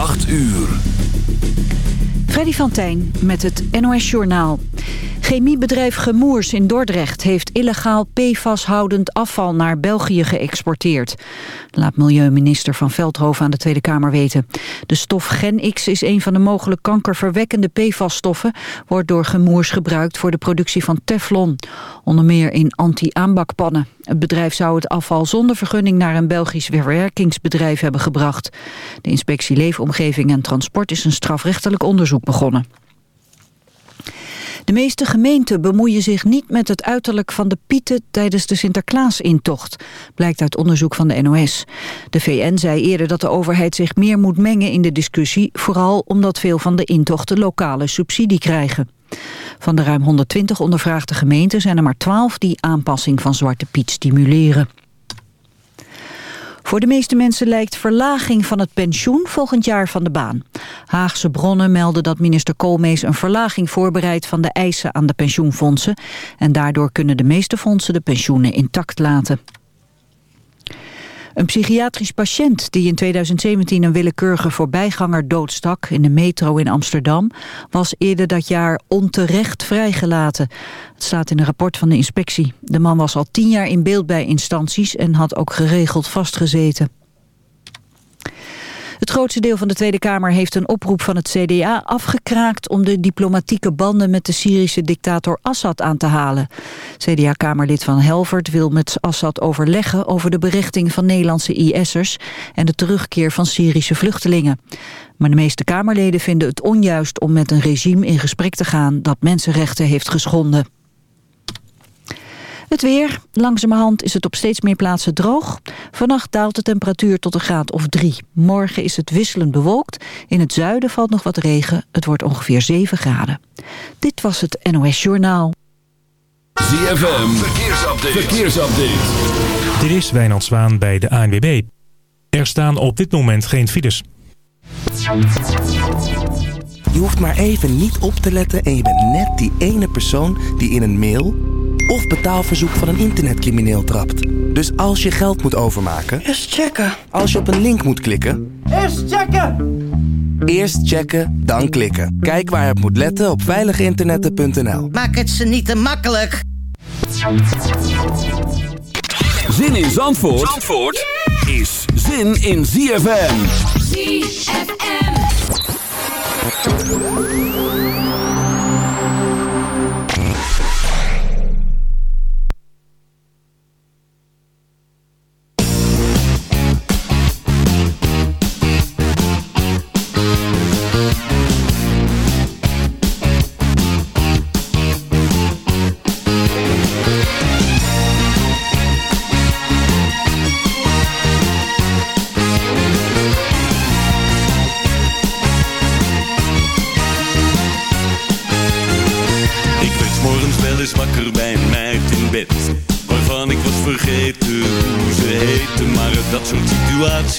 8 uur. Freddy van Tijn met het NOS Journaal. Chemiebedrijf Gemoers in Dordrecht heeft illegaal PFAS-houdend afval naar België geëxporteerd. Laat milieuminister Van Veldhoven aan de Tweede Kamer weten. De stof Gen-X is een van de mogelijk kankerverwekkende PFAS-stoffen... wordt door Gemoers gebruikt voor de productie van teflon. Onder meer in anti-aanbakpannen. Het bedrijf zou het afval zonder vergunning naar een Belgisch verwerkingsbedrijf hebben gebracht. De inspectie Leefomgeving en Transport is een strafrechtelijk onderzoek begonnen. De meeste gemeenten bemoeien zich niet met het uiterlijk van de pieten tijdens de Sinterklaasintocht, blijkt uit onderzoek van de NOS. De VN zei eerder dat de overheid zich meer moet mengen in de discussie, vooral omdat veel van de intochten lokale subsidie krijgen. Van de ruim 120 ondervraagde gemeenten zijn er maar 12 die aanpassing van Zwarte Piet stimuleren. Voor de meeste mensen lijkt verlaging van het pensioen volgend jaar van de baan. Haagse bronnen melden dat minister Koolmees een verlaging voorbereidt van de eisen aan de pensioenfondsen. En daardoor kunnen de meeste fondsen de pensioenen intact laten. Een psychiatrisch patiënt die in 2017 een willekeurige voorbijganger doodstak in de metro in Amsterdam was eerder dat jaar onterecht vrijgelaten. Het staat in een rapport van de inspectie. De man was al tien jaar in beeld bij instanties en had ook geregeld vastgezeten. Het grootste deel van de Tweede Kamer heeft een oproep van het CDA afgekraakt om de diplomatieke banden met de Syrische dictator Assad aan te halen. CDA-kamerlid van Helvert wil met Assad overleggen over de berichting van Nederlandse IS'ers en de terugkeer van Syrische vluchtelingen. Maar de meeste Kamerleden vinden het onjuist om met een regime in gesprek te gaan dat mensenrechten heeft geschonden. Het weer. Langzamerhand is het op steeds meer plaatsen droog. Vannacht daalt de temperatuur tot een graad of drie. Morgen is het wisselend bewolkt. In het zuiden valt nog wat regen. Het wordt ongeveer 7 graden. Dit was het NOS Journaal. ZFM. Verkeersupdate. Verkeersupdate. Dit is Wijnand Zwaan bij de ANWB. Er staan op dit moment geen files. Je hoeft maar even niet op te letten en je bent net die ene persoon die in een mail of betaalverzoek van een internetcrimineel trapt. Dus als je geld moet overmaken... Eerst checken. Als je op een link moet klikken... Eerst checken! Eerst checken, dan klikken. Kijk waar je op moet letten op veiliginternetten.nl. Maak het ze niet te makkelijk. Zin in Zandvoort, Zandvoort is zin in ZFM. ZFM.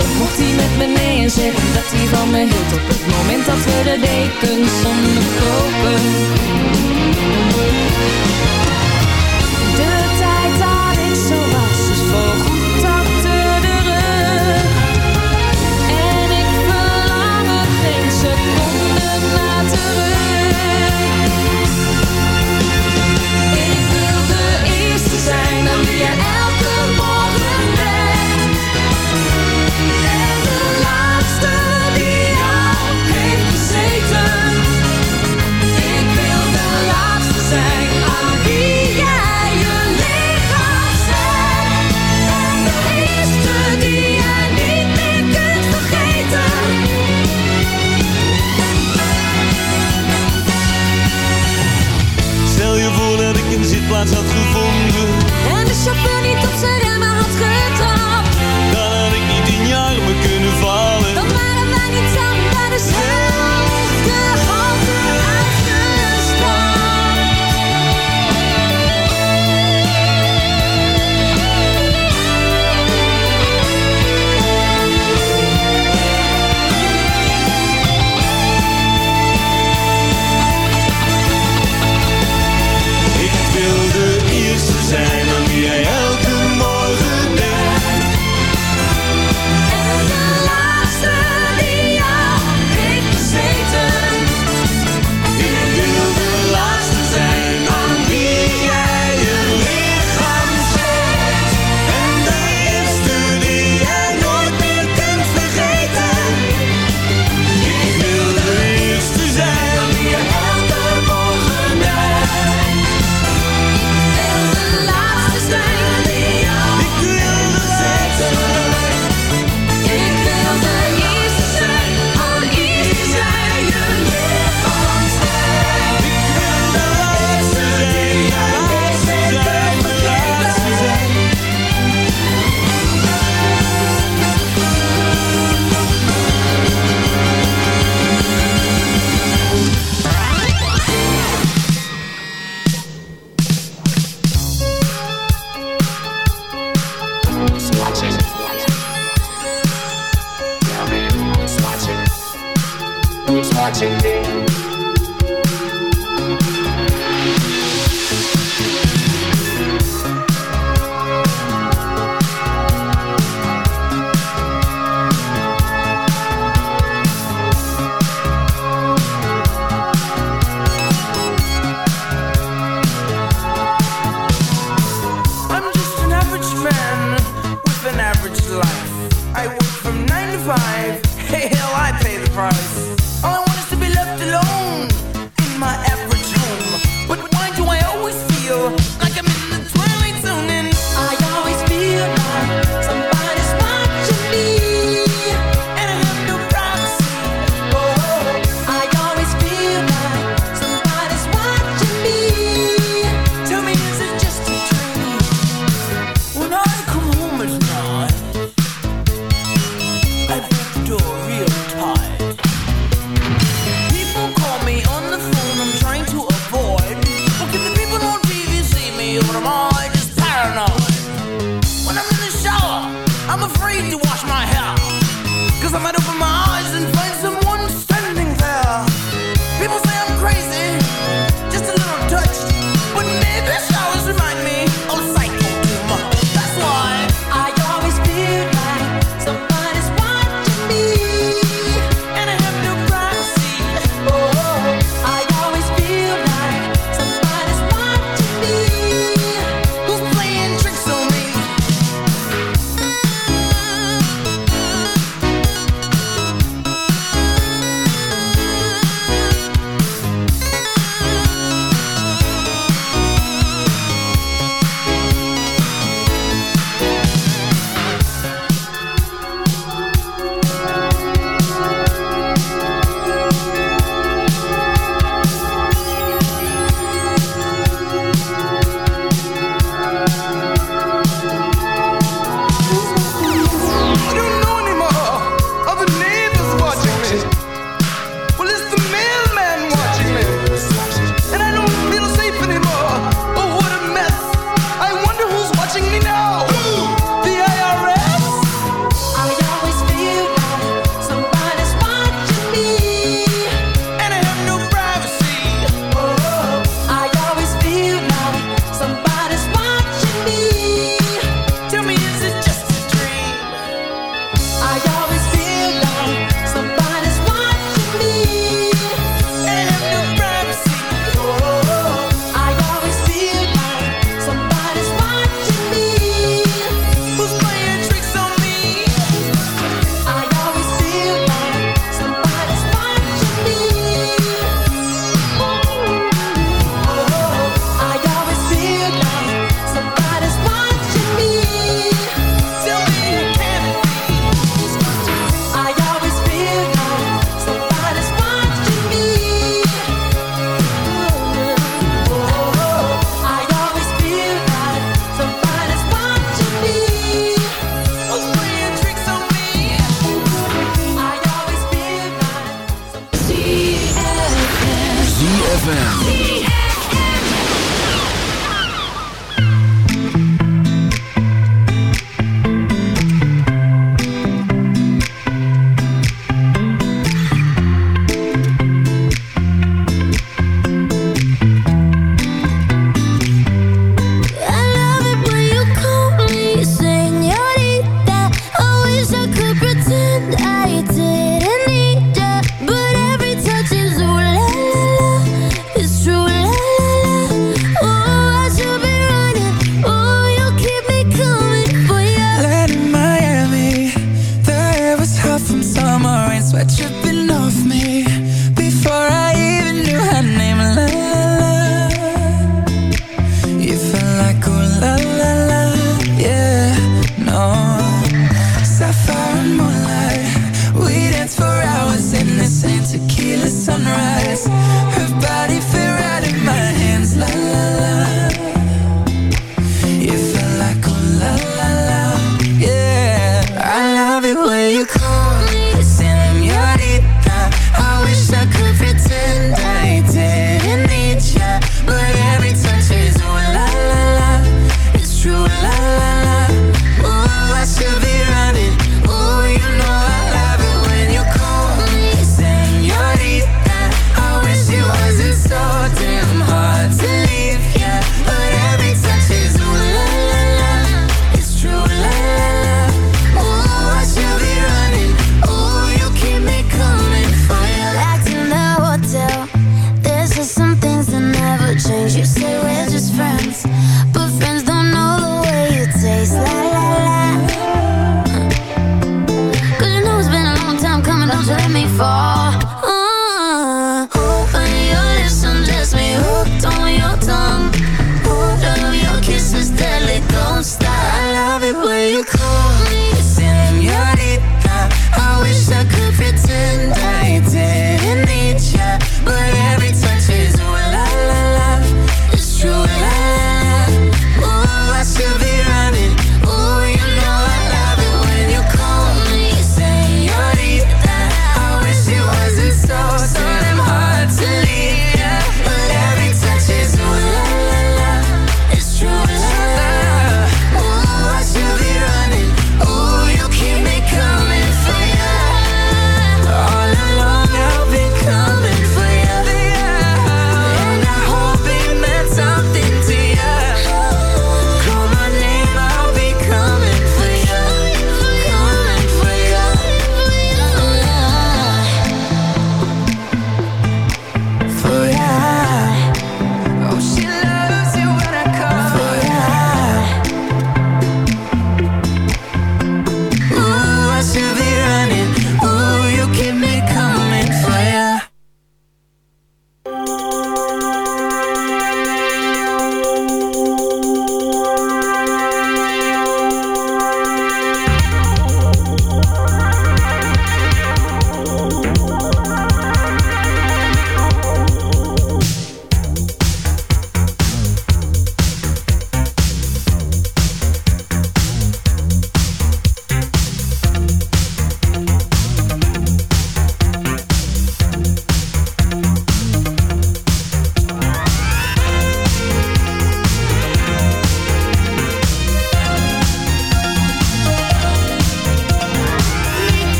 Dan mocht hij met me nee en zeggen dat hij van me hield Op het moment dat we de dekens onderkopen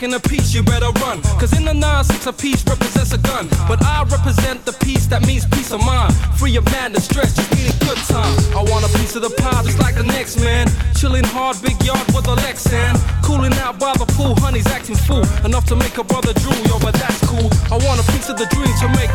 lacking a piece, you better run. Cause in the nine, six, a piece represents a gun. But I represent the piece that means peace of mind. Free of madness, stress, just need a good time. I want a piece of the pie just like the next man. Chilling hard, big yard with a Lexan. Cooling out by the pool, honey's acting fool. Enough to make a brother drool, yo, but that's cool. I want a piece of the dream to make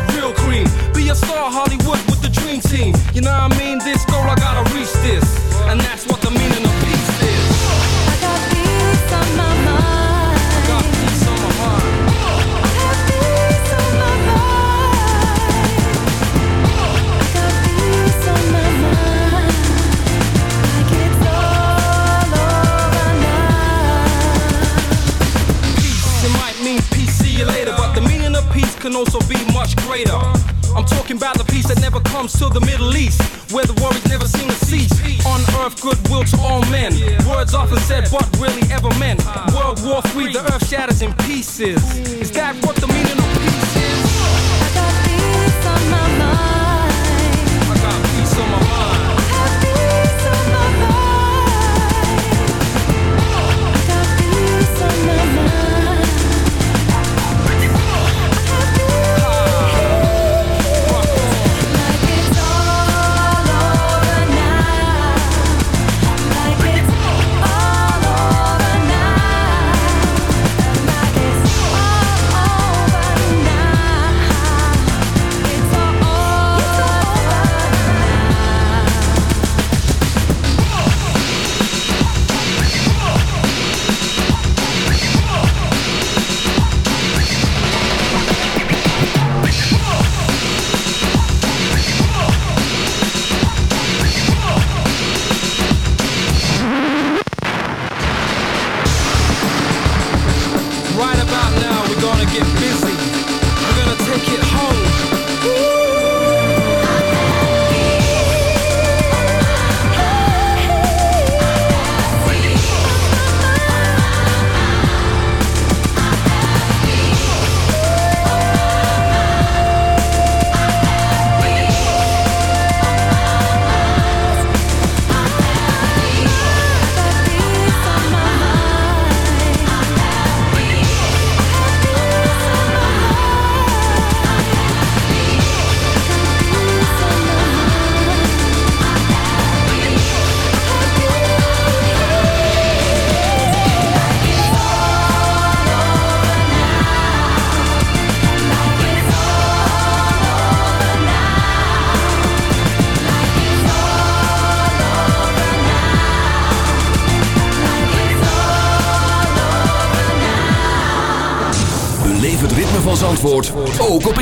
often said Buck really ever meant. Ah. World War III, the earth shatters in pieces. Is that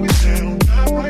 we settle right.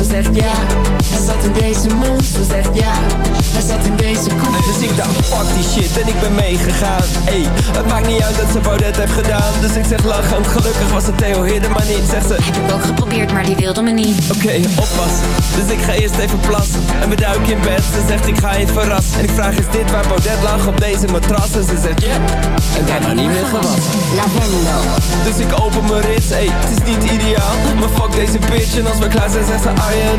Ze zegt ja, hij zat in deze mond. Ze zegt ja, hij zat in deze koek Dus ik dacht fuck die shit en ik ben meegegaan. Ey, het maakt niet uit dat ze Baudet heeft gedaan. Dus ik zeg lachend, gelukkig was het Theo Hidde maar niet Zegt ze, Heb ik ook geprobeerd, maar die wilde me niet. oké, oppassen. Dus ik ga eerst even plassen En we duiken in bed, ze zegt ik ga je verrassen. En ik vraag is dit waar Baudet lag op deze matras? En ze zegt ja, en daarna niet meer gewassen Lavendel. dus ik open mijn rits, ey, het is niet ideaal. Maar fuck deze bitch. En als we klaar zijn zegt ze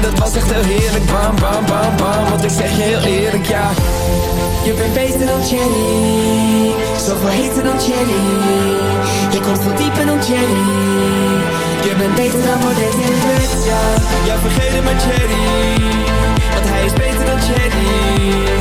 Dat was echt heel heerlijk, bam bam bam bam. Want ik zeg je heel eerlijk, ja. Je bent beter dan Jenny. Zoveel heter dan Jenny. Je komt veel dieper dan Jenny. Je bent beter dan Baudet in bed, ja Ja, vergeet het maar Jenny. Want hij is beter dan Jenny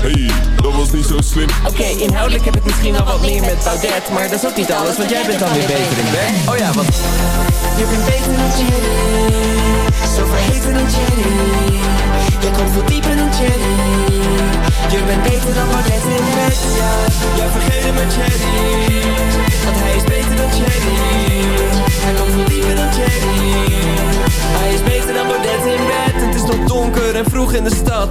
Hey, dat was niet zo slim. Oké, inhoudelijk heb ik misschien wel wat meer met Baudet Maar dat is ook niet alles, want jij bent dan weer beter in bed Oh ja, want Je bent beter dan Jenny Zo verheven dan Jenny Je komt veel dieper dan Jenny Je bent beter dan Baudet in bed, ja Ja, vergeet het maar Jenny Want hij is beter dan Jenny Hij komt veel dieper dan Jenny Hij is beter dan Baudet in bed Het is nog donker en vroeg in de stad